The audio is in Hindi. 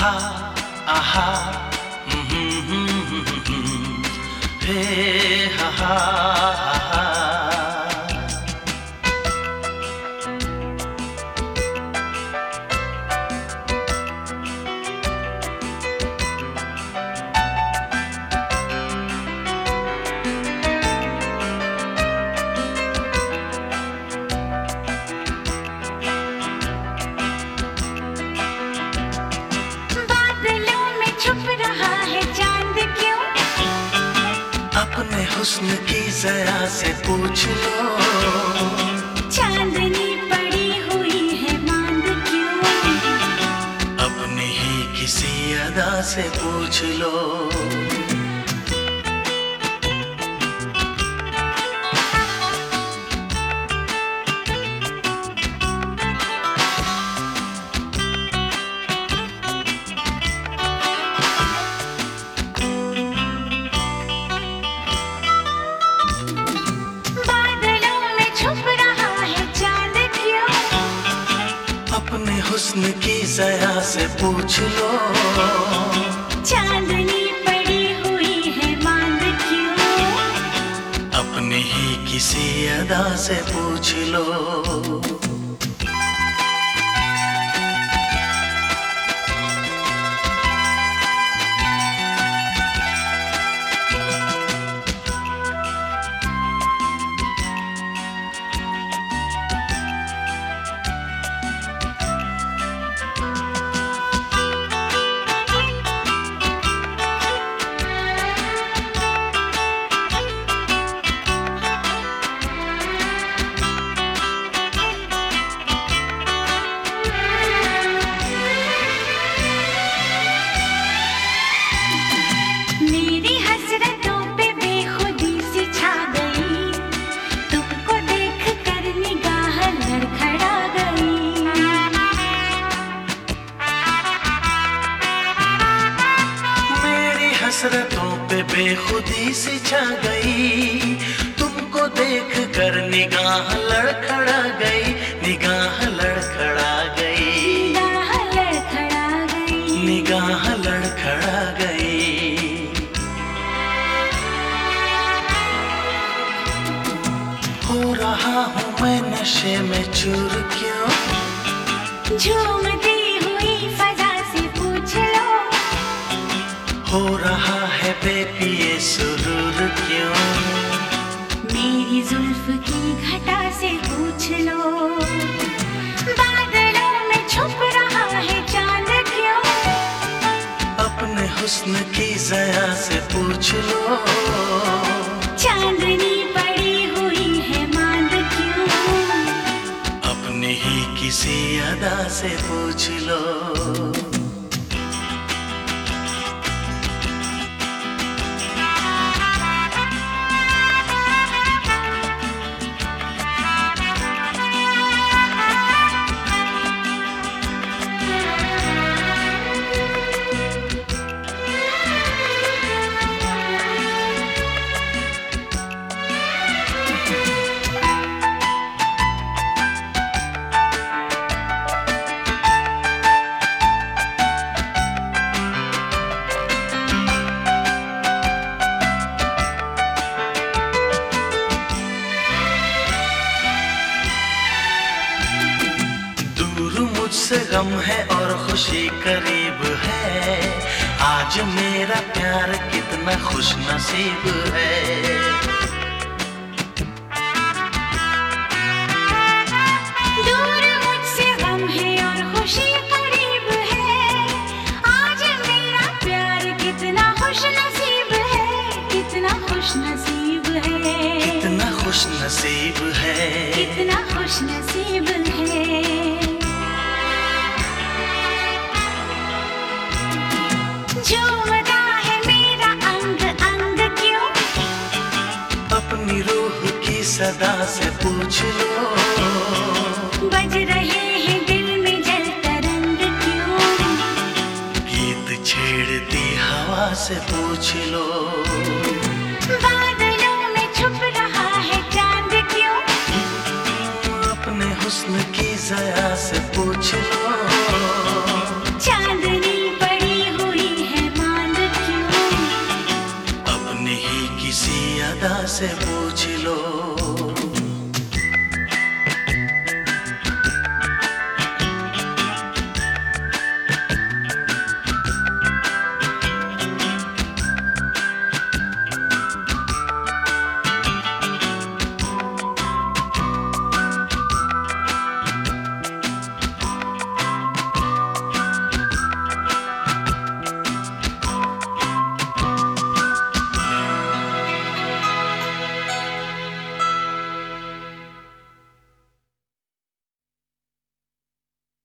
हम्म, हम्म, हम्म, हम्म, हम्म, हे हा हुस्न की जरा से पूछ लो। चांदनी पड़ी हुई है मांद क्यों अपनी ही किसी अदा से पूछ लो। हुस्न की जया से पूछ लो। चांदनी पड़ी हुई है बाँध क्यों? अपनी ही किसी अदा से पूछ लो। बेखुदी सी छा गई। तुमको देख कर निगाह लड़खड़ा गई। निगाह लड़खड़ा गई। निगाह लड़खड़ा गई। निगाह लड़खड़ा गई। हो रहा हूँ मैं नशे में चूर क्यों? झूमती हुई हो रहा है बेपिए सुरूर क्यों? मेरी जुल्फ की घटा से पूछ लो। बादलों में छुप रहा है चाँद क्यों? अपने हुस्न की जया से पूछ लो। चांदनी पड़ी हुई है मांद क्यों? अपनी ही किसी अदा से पूछ लो। दूर मुझसे गम है और खुशी करीब है। आज मेरा प्यार कितना खुश नसीब है। दूर मुझसे गम है और खुशी करीब है। आज मेरा प्यार कितना खुश नसीब है। कितना खुश नसीब है। सदा से पूछ लो। बज रहे हैं दिल में जल तरंग क्यों? गीत छेड़ती हवा से पूछ लो। बादलों में छुप रहा है चाँद क्यों? अपने हुस्न की जया से पूछ लो। से पूछ लो।